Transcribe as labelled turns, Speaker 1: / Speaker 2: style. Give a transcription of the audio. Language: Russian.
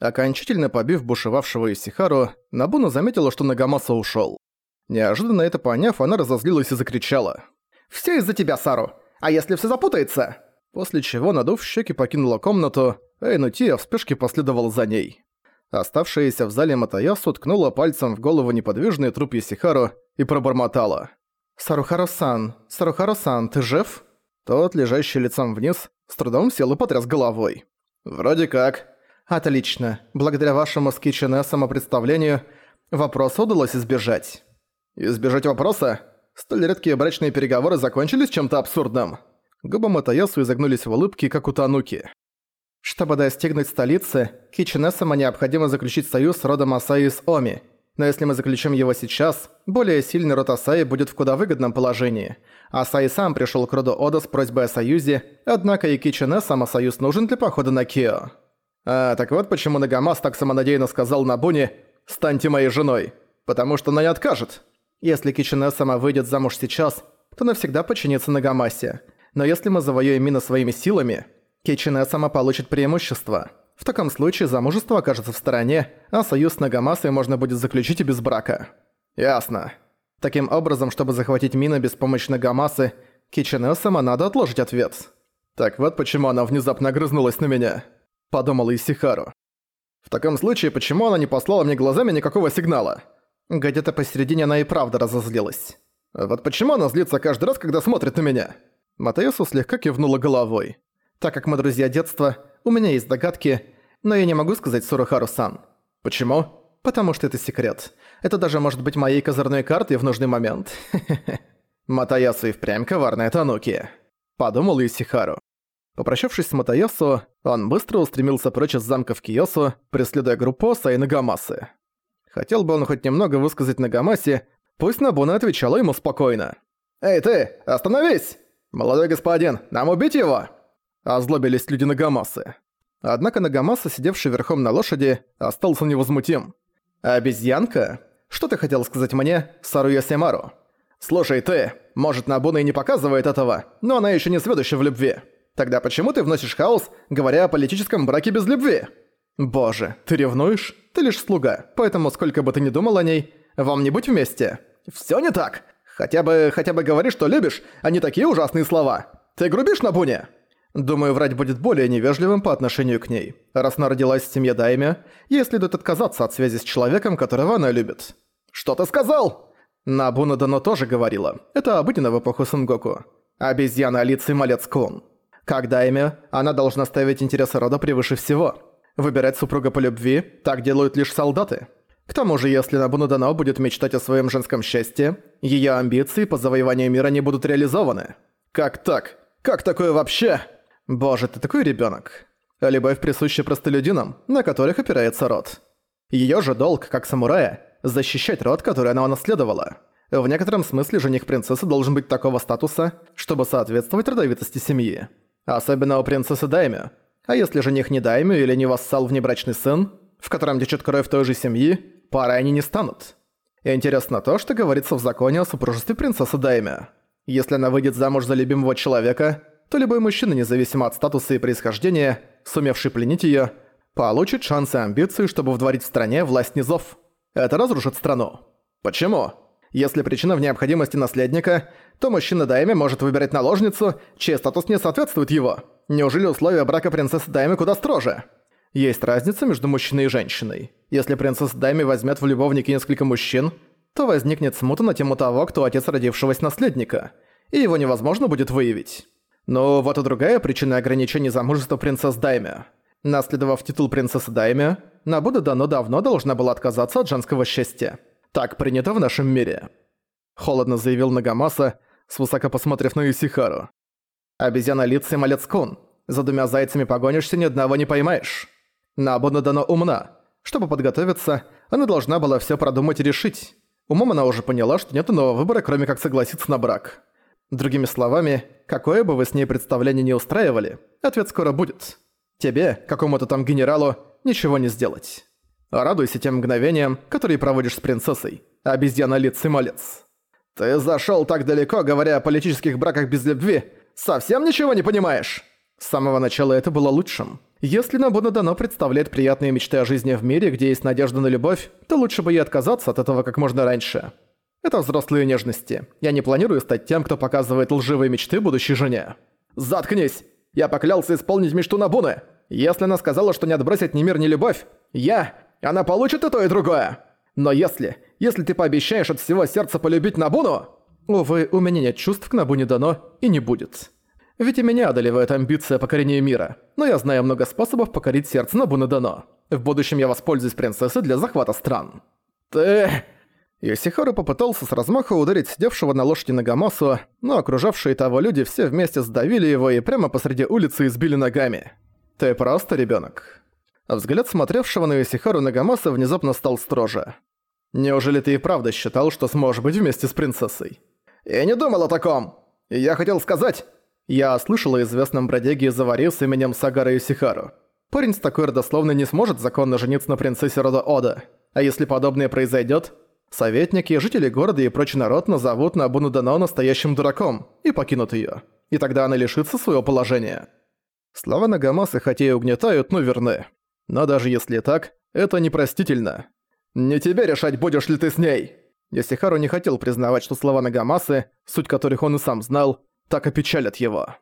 Speaker 1: Окончательно побив бушевавшего Исихару, Набуна заметила, что Нагамаса ушёл. Неожиданно это поняв, она разозлилась и закричала.
Speaker 2: «Всё из-за тебя, Сару! А если всё запутается?»
Speaker 1: После чего, надув щеки, покинула комнату, а Энутия в спешке последовал за ней. Оставшаяся в зале Матаясу ткнула пальцем в голову неподвижный труп Исихару и пробормотала.
Speaker 2: «Сарухаро-сан, Сарухаро-сан, ты жив?»
Speaker 1: Тот, лежащий лицом вниз, с трудом сел и потряс головой. «Вроде как».
Speaker 2: «Отлично. Благодаря вашему с Кичине самопредставлению вопрос удалось избежать».
Speaker 1: «Избежать вопроса? Столь редкие брачные переговоры закончились чем-то абсурдным». Губы Матаясу изогнулись в улыбке, как у Тануки.
Speaker 2: «Чтобы достигнуть столицы, Кичине-сама необходимо заключить союз с родом Асаи с Оми. Но если мы заключим его сейчас, более сильный род Асаи будет в куда выгодном положении. Асаи сам пришел к роду Ода с просьбой о союзе, однако и Кичине-сама союз нужен для похода на Кио».
Speaker 1: А, так вот почему Нагамас так самонадеянно сказал Набуне «Станьте моей женой», потому что она не откажет.
Speaker 2: Если Кичине сама выйдет замуж сейчас, то навсегда подчинится Нагамасе. Но если мы завоюем Мина своими силами, Кичине сама получит преимущество. В таком случае замужество окажется в стороне, а союз с Нагамасой можно будет заключить и без брака.
Speaker 1: Ясно.
Speaker 2: Таким образом, чтобы захватить Мина без помощи Нагамасы, Кичине сама надо отложить ответ.
Speaker 1: Так вот почему она внезапно огрызнулась на меня. – подумала Исихару. «В таком случае, почему она не послала мне глазами никакого сигнала?»
Speaker 2: Где-то посередине она и правда разозлилась.
Speaker 1: «Вот почему она злится каждый раз, когда смотрит на меня?»
Speaker 2: Матеусу слегка кивнула головой. «Так как мы друзья детства, у меня есть догадки, но я не могу сказать Сурухару-сан».
Speaker 1: «Почему?»
Speaker 2: «Потому что это секрет. Это даже может быть моей козырной картой в нужный момент».
Speaker 1: Матаясу и впрямь коварная Тануки. Подумал Исихару. Попрощавшись с Матаясу, он быстро устремился прочь из замка в Киосу, преследуя группу Оса и Нагамасы. Хотел бы он хоть немного высказать Нагамасе, пусть Набуна отвечала ему спокойно. «Эй ты, остановись! Молодой господин, нам убить его!» Озлобились люди Нагамасы. Однако Нагамаса, сидевший верхом на лошади, остался невозмутим. «Обезьянка? Что ты хотел сказать мне, Саруя Семару?» «Слушай ты, может Набуна и не показывает этого, но она еще не сведуща в любви. Тогда почему ты вносишь хаос, говоря о политическом браке без любви? Боже, ты ревнуешь? Ты лишь слуга, поэтому сколько бы ты ни думал о ней, вам не быть вместе. Всё не так. Хотя бы, хотя бы говори, что любишь, а не такие ужасные слова. Ты грубишь на Буне? Думаю, врать будет более невежливым по отношению к ней. Раз она родилась в семье Дайме, ей следует отказаться от связи с человеком, которого она любит. Что ты сказал? Набуна Дано тоже говорила. Это обыденно в эпоху Сангоку. Обезьяна Алицы Малец Кун. Как дайме, она должна ставить интересы рода превыше всего. Выбирать супруга по любви так делают лишь солдаты. К тому же, если Набуна Дано будет мечтать о своем женском счастье, ее амбиции по завоеванию мира не будут реализованы. Как так? Как такое вообще? Боже, ты такой ребенок. Любовь присуща простолюдинам, на которых опирается род. Ее же долг, как самурая, защищать род, который она унаследовала. В некотором смысле жених принцессы должен быть такого статуса, чтобы соответствовать родовитости семьи. Особенно у принцессы Даймё. А если жених не Даймё или не вассал внебрачный сын, в котором течет кровь той же семьи, парой они не станут. Интересно то, что говорится в законе о супружестве принцессы Даймё. Если она выйдет замуж за любимого человека, то любой мужчина, независимо от статуса и происхождения, сумевший пленить её, получит шансы и амбиции, чтобы вдворить в стране власть низов. Это разрушит страну. Почему? Если причина в необходимости наследника, то мужчина Дайми может выбирать наложницу, чей статус не соответствует его. Неужели условия брака принцессы Дайми куда строже? Есть разница между мужчиной и женщиной. Если принцесса Дайми возьмет в любовники несколько мужчин, то возникнет смута на тему того, кто отец родившегося наследника, и его невозможно будет выявить. Но вот и другая причина ограничений замужества принцесс Дайми. Наследовав титул принцессы Дайми, Набуда давно давно должна была отказаться от женского счастья. Так принято в нашем мире», — холодно заявил Нагамаса, свысока посмотрев на Исихару. «Обезьяна лица и малец кун. За двумя зайцами погонишься, ни одного не поймаешь. Набуна дано умна. Чтобы подготовиться, она должна была все продумать и решить. Умом она уже поняла, что нет иного выбора, кроме как согласиться на брак. Другими словами, какое бы вы с ней представление не устраивали, ответ скоро будет. Тебе, какому-то там генералу, ничего не сделать». Радуйся тем мгновениям, которые проводишь с принцессой. Обезьяна-лиц и малец. Ты зашёл так далеко, говоря о политических браках без любви. Совсем ничего не понимаешь? С самого начала это было лучшим. Если Набуна Дано представляет приятные мечты о жизни в мире, где есть надежда на любовь, то лучше бы ей отказаться от этого как можно раньше. Это взрослые нежности. Я не планирую стать тем, кто показывает лживые мечты будущей жене. Заткнись! Я поклялся исполнить мечту Набуны. Если она сказала, что не отбросит ни мир, ни любовь, я... Она получит и то, и другое. Но если... Если ты пообещаешь от всего сердца полюбить Набуну... Увы, у меня нет чувств к Набуне дано и не будет. Ведь и меня одолевает амбиция покорения мира, но я знаю много способов покорить сердце Набуны дано. В будущем я воспользуюсь принцессой для захвата стран. Ты... Йосихару попытался с размаха ударить сидевшего на лошади Нагамасу, но окружавшие того люди все вместе сдавили его и прямо посреди улицы избили ногами. «Ты просто ребёнок». Взгляд смотревшего на Йосихару Нагамаса внезапно стал строже. «Неужели ты и правда считал, что сможешь быть вместе с принцессой?» «Я не думал о таком! Я хотел сказать...» Я слышал о известном бродяге из Авари с именем Сагара Йосихару. Парень с такой родословной не сможет законно жениться на принцессе рода Ода. А если подобное произойдет, Советники, жители города и прочий народ назовут Набуну Дано настоящим дураком и покинут её. И тогда она лишится своего положения. Слова Нагамасы хотя и угнетают, но верны. Но даже если так, это непростительно. «Не тебе решать, будешь ли ты с ней!» Ясихару не хотел признавать, что слова Нагамасы, суть которых он и сам знал, так опечалят его.